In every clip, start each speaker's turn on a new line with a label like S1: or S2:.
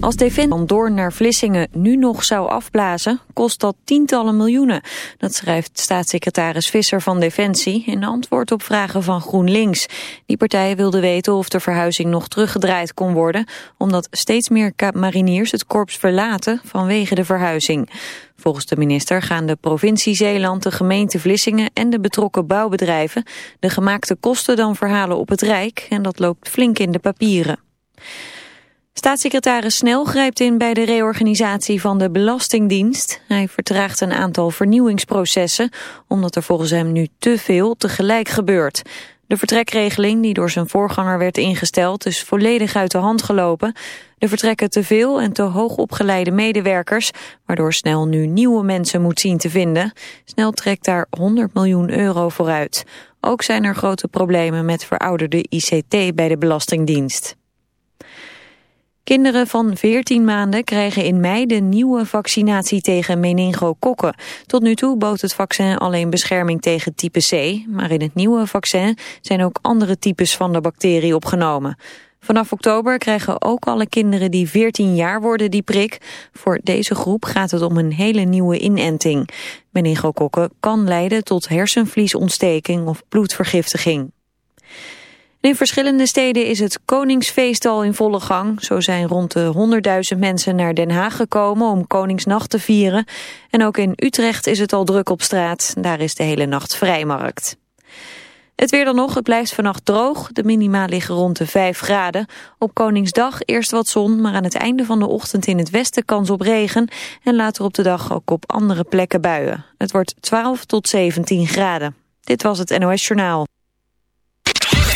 S1: Als Defensie van Doorn naar Vlissingen nu nog zou afblazen, kost dat tientallen miljoenen. Dat schrijft staatssecretaris Visser van Defensie in antwoord op vragen van GroenLinks. Die partij wilde weten of de verhuizing nog teruggedraaid kon worden, omdat steeds meer mariniers het korps verlaten vanwege de verhuizing. Volgens de minister gaan de provincie Zeeland, de gemeente Vlissingen en de betrokken bouwbedrijven de gemaakte kosten dan verhalen op het Rijk en dat loopt flink in de papieren. Staatssecretaris Snel grijpt in bij de reorganisatie van de Belastingdienst. Hij vertraagt een aantal vernieuwingsprocessen, omdat er volgens hem nu te veel tegelijk gebeurt. De vertrekregeling die door zijn voorganger werd ingesteld is volledig uit de hand gelopen. Er vertrekken te veel en te hoog opgeleide medewerkers, waardoor Snel nu nieuwe mensen moet zien te vinden. Snel trekt daar 100 miljoen euro vooruit. Ook zijn er grote problemen met verouderde ICT bij de Belastingdienst. Kinderen van 14 maanden krijgen in mei de nieuwe vaccinatie tegen meningokokken. Tot nu toe bood het vaccin alleen bescherming tegen type C, maar in het nieuwe vaccin zijn ook andere types van de bacterie opgenomen. Vanaf oktober krijgen ook alle kinderen die 14 jaar worden die prik. Voor deze groep gaat het om een hele nieuwe inenting. Meningokokken kan leiden tot hersenvliesontsteking of bloedvergiftiging. In verschillende steden is het Koningsfeest al in volle gang. Zo zijn rond de 100.000 mensen naar Den Haag gekomen om Koningsnacht te vieren. En ook in Utrecht is het al druk op straat. Daar is de hele nacht vrijmarkt. Het weer dan nog, het blijft vannacht droog. De minima liggen rond de 5 graden. Op Koningsdag eerst wat zon, maar aan het einde van de ochtend in het westen kans op regen. En later op de dag ook op andere plekken buien. Het wordt 12 tot 17 graden. Dit was het NOS Journaal.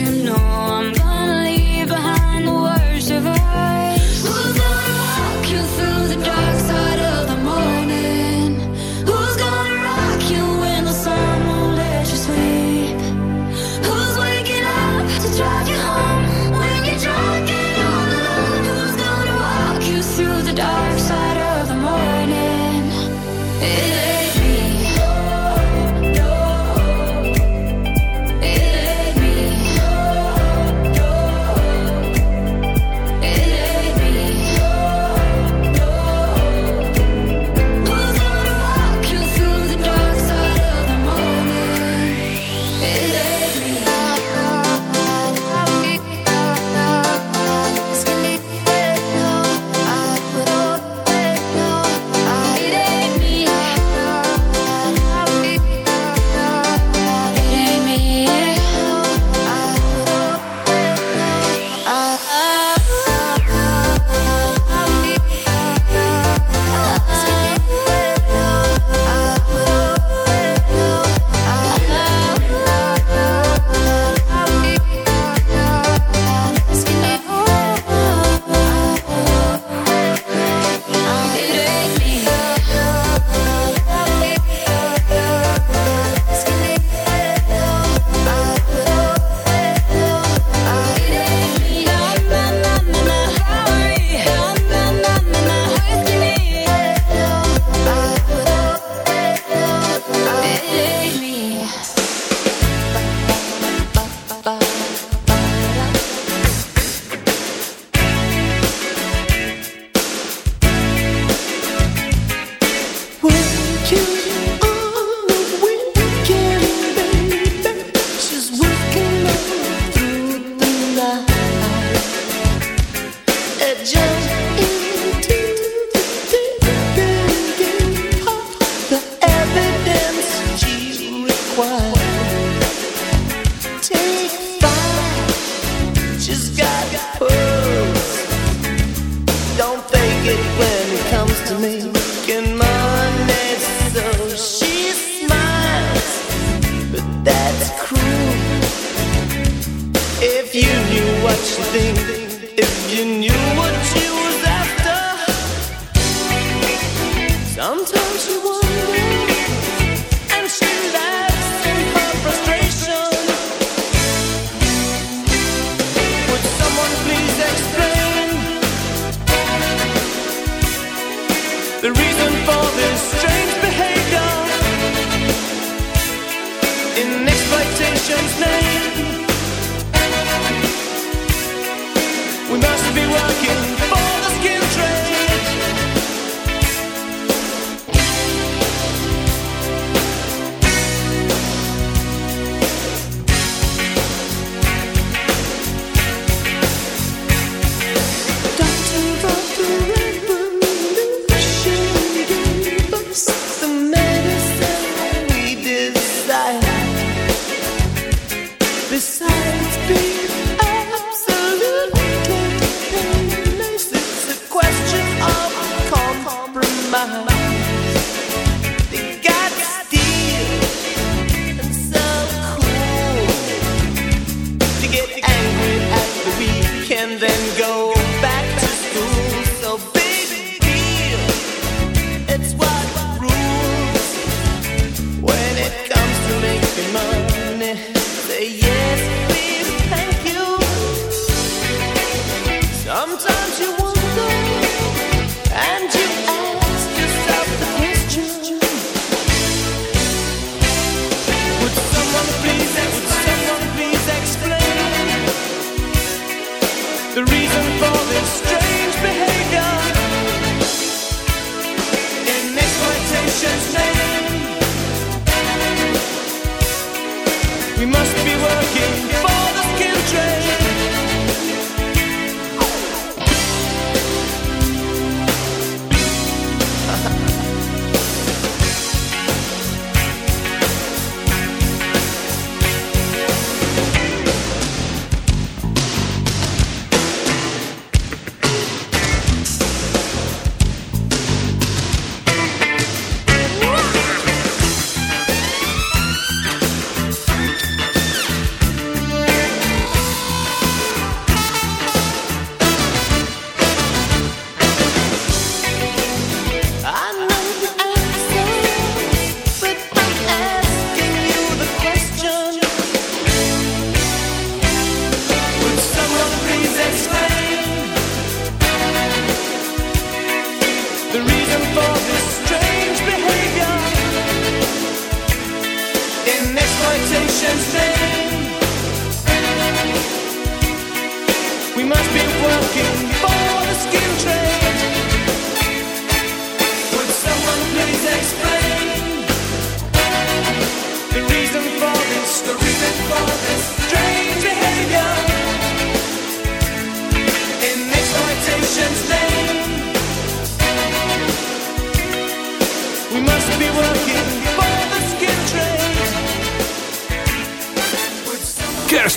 S2: You know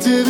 S3: to
S4: the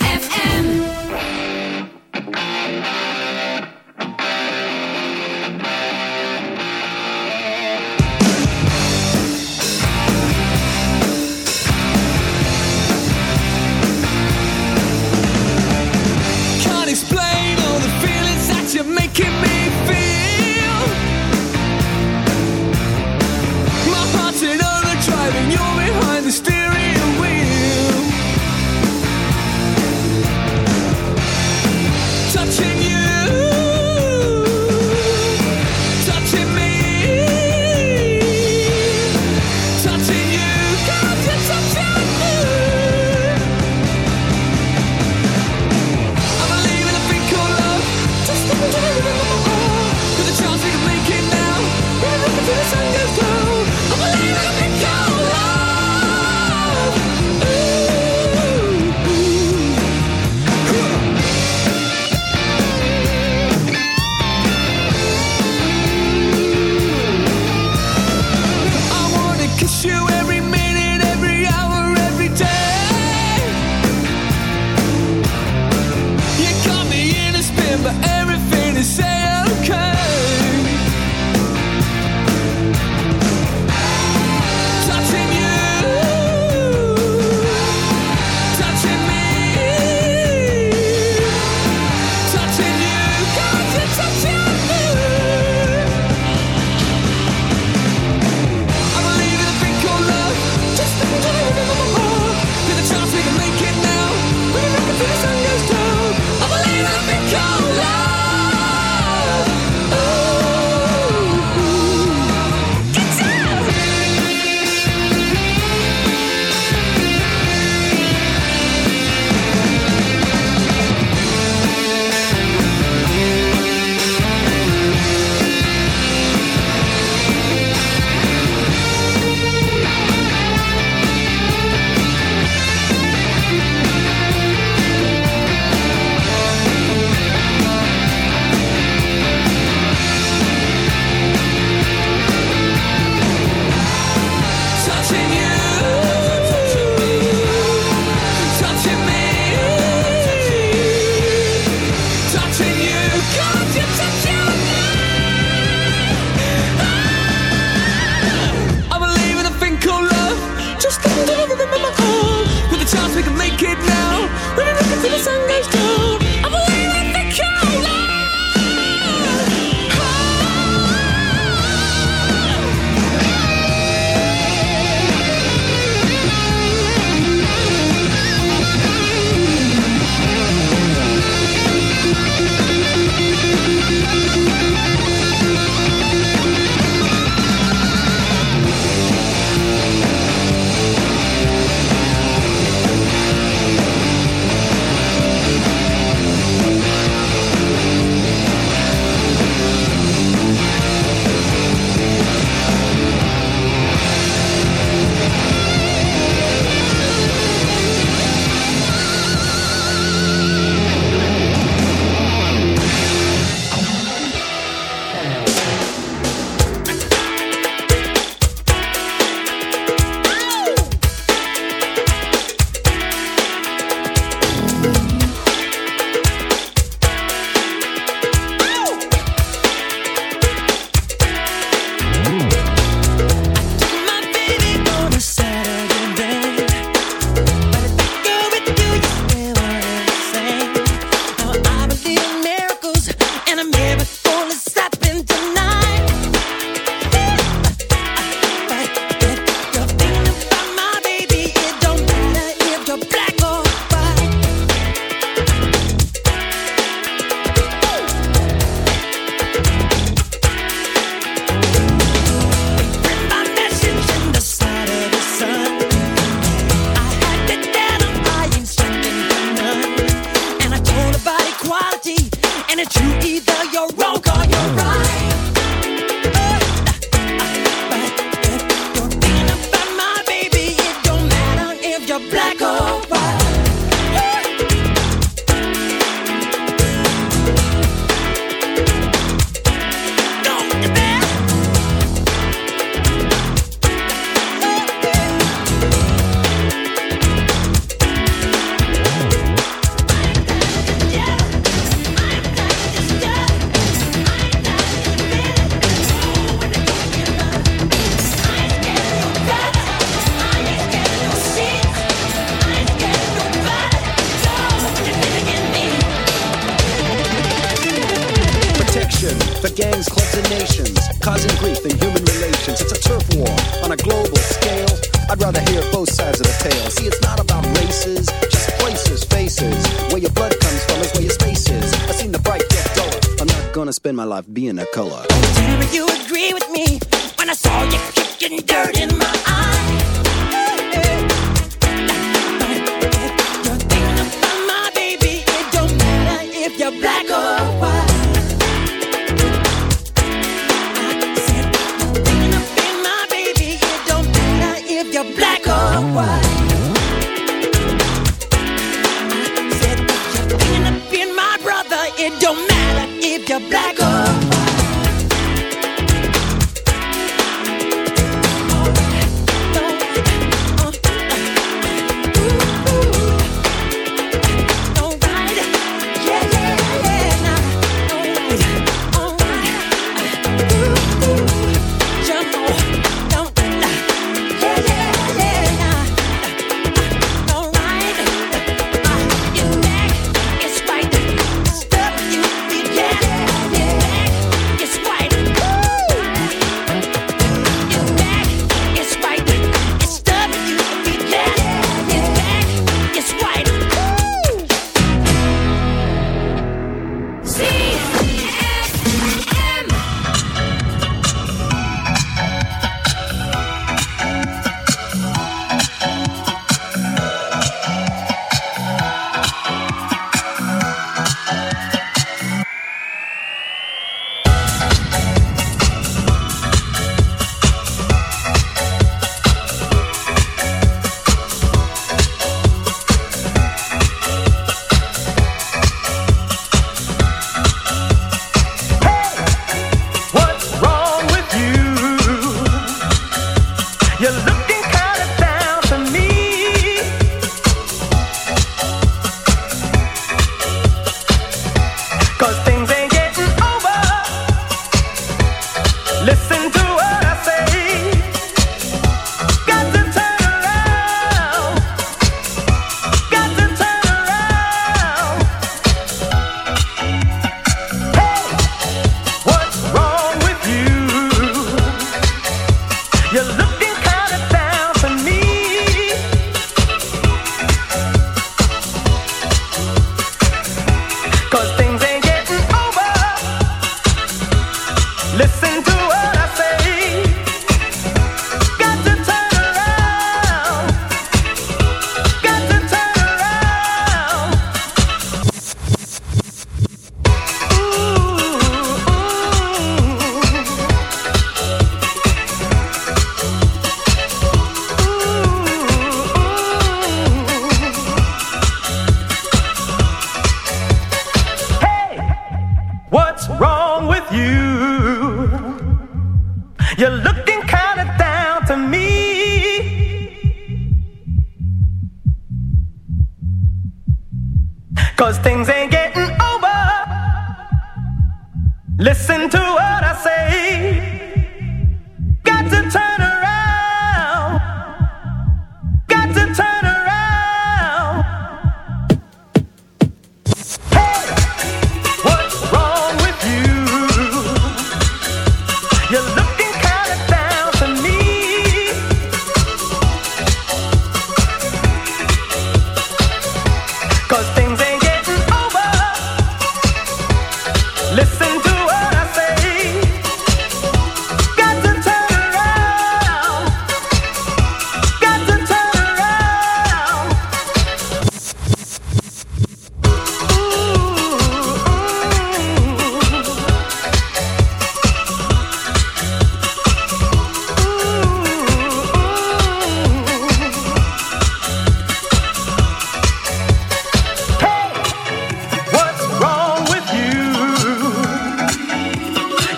S5: You're black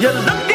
S5: You
S6: look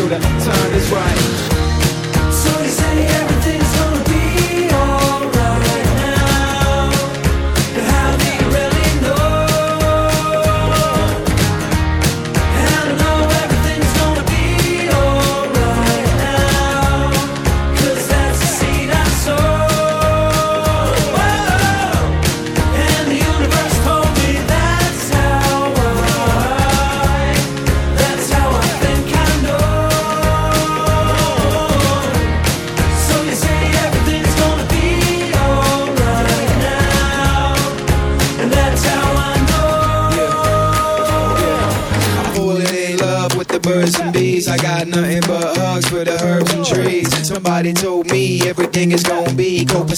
S6: till the
S7: time is right.
S8: So they say everything's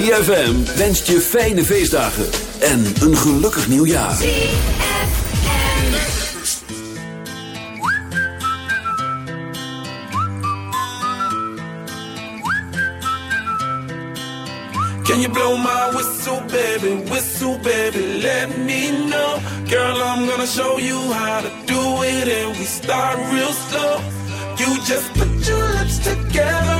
S2: ZFM wenst je fijne feestdagen en een gelukkig nieuwjaar.
S9: Can you blow my whistle, baby? Whistle, baby, let me know. Girl, I'm gonna show you how to do it, and we start real slow. You just put your lips together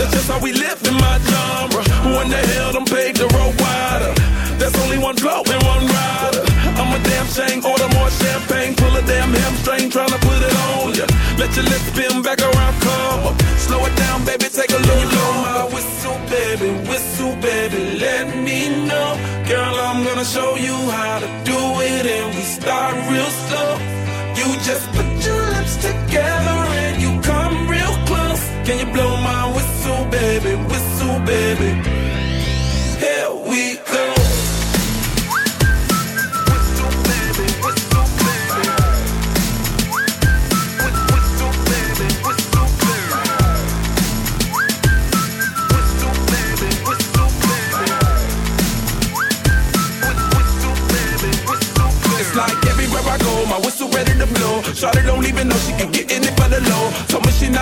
S9: That's just how we live in my genre. Who in the hell done paved the road wider? There's only one Flo and one Rida. I'm a damn shame, order more champagne, pull a damn hamstring, tryna put it on ya. Let your lips spin back around, come up. Slow it down, baby, take a. Blow my whistle, baby, whistle, baby, let me know. Girl, I'm gonna show you how to do it, and we start real slow. You just put your lips together and you come real close. Can you blow baby, whistle, baby? Here we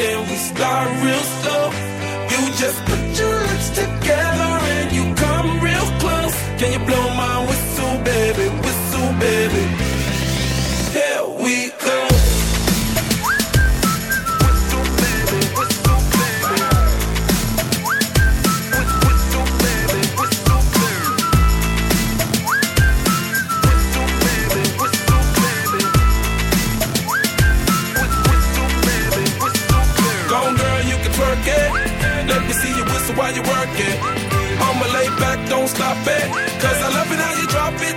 S9: and we start real don't stop it. Cause I love it how you drop it,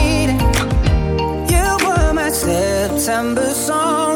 S10: September song,